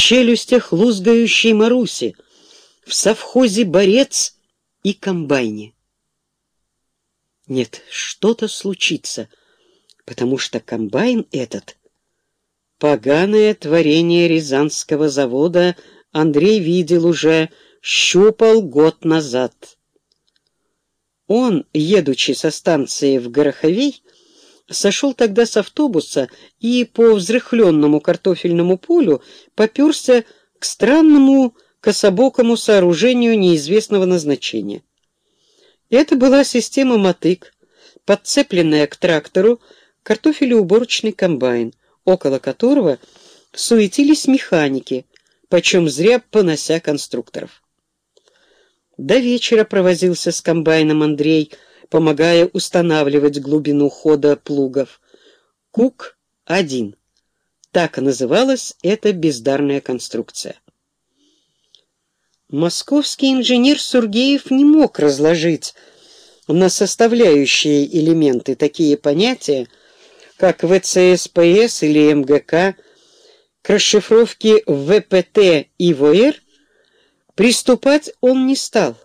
челюстях лузгающей Маруси, в совхозе «Борец» и комбайне. Нет, что-то случится, потому что комбайн этот — поганое творение Рязанского завода Андрей видел уже, щупал год назад. Он, едучи со станции в Гороховей, сошел тогда с автобуса и по взрыхленному картофельному полю поперся к странному кособокому сооружению неизвестного назначения. Это была система мотык, подцепленная к трактору картофелеуборочный комбайн, около которого суетились механики, почем зря понося конструкторов. До вечера провозился с комбайном Андрей, помогая устанавливать глубину хода плугов. Кук-1. Так называлась эта бездарная конструкция. Московский инженер Сургеев не мог разложить на составляющие элементы такие понятия, как ВЦСПС или МГК, к расшифровке ВПТ и ВОР, приступать он не стал.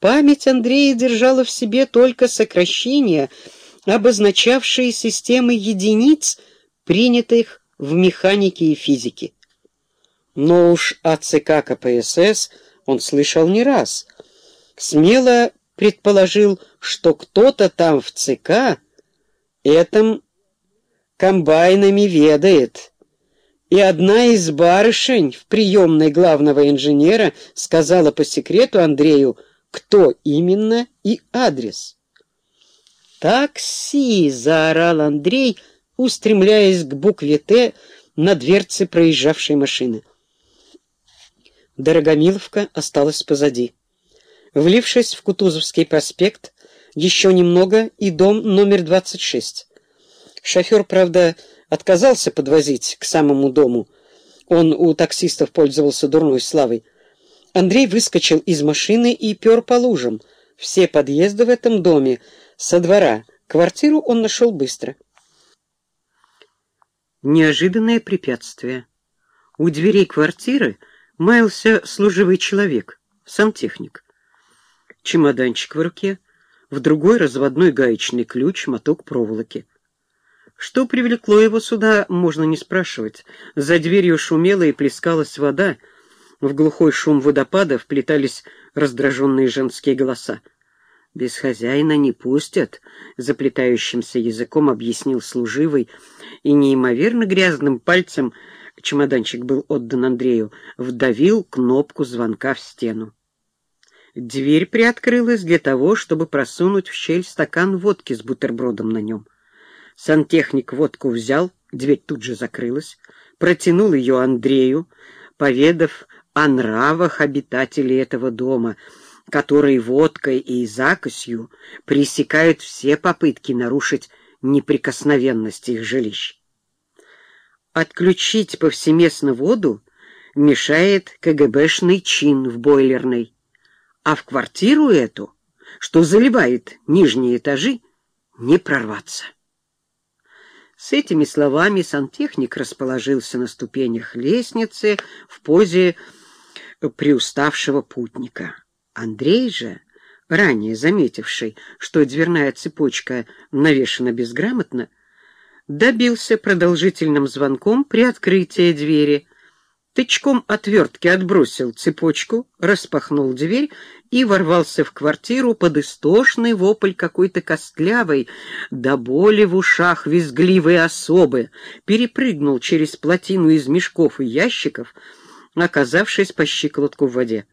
Память Андрея держала в себе только сокращения, обозначавшие системы единиц, принятых в механике и физике. Но уж о ЦК КПСС он слышал не раз. Смело предположил, что кто-то там в ЦК этом комбайнами ведает. И одна из барышень в приемной главного инженера сказала по секрету Андрею, кто именно и адрес. «Такси!» — заорал Андрей, устремляясь к букве «Т» на дверце проезжавшей машины. Дорогомиловка осталась позади. Влившись в Кутузовский проспект, еще немного и дом номер 26. Шофер, правда, отказался подвозить к самому дому. Он у таксистов пользовался дурной славой. Андрей выскочил из машины и пер по лужам. Все подъезды в этом доме, со двора, квартиру он нашел быстро. Неожиданное препятствие. У дверей квартиры маялся служивый человек, сантехник. Чемоданчик в руке, в другой разводной гаечный ключ, моток проволоки. Что привлекло его сюда, можно не спрашивать. За дверью шумела и плескалась вода, в глухой шум водопада вплетались раздраженные женские голоса. «Без хозяина не пустят», — заплетающимся языком объяснил служивый, и неимоверно грязным пальцем чемоданчик был отдан Андрею, вдавил кнопку звонка в стену. Дверь приоткрылась для того, чтобы просунуть в щель стакан водки с бутербродом на нем. Сантехник водку взял, дверь тут же закрылась, протянул ее Андрею, поведав о нравах обитателей этого дома, которые водкой и закосью пресекают все попытки нарушить неприкосновенность их жилищ. Отключить повсеместно воду мешает КГБшный чин в бойлерной, а в квартиру эту, что заливает нижние этажи, не прорваться. С этими словами сантехник расположился на ступенях лестницы в позе приуставшего путника. Андрей же, ранее заметивший, что дверная цепочка навешена безграмотно, добился продолжительным звонком при открытии двери, тычком отвертки отбросил цепочку, распахнул дверь и ворвался в квартиру под истошный вопль какой-то костлявой, до боли в ушах визгливой особы, перепрыгнул через плотину из мешков и ящиков, оказавшись по щиколотку в воде.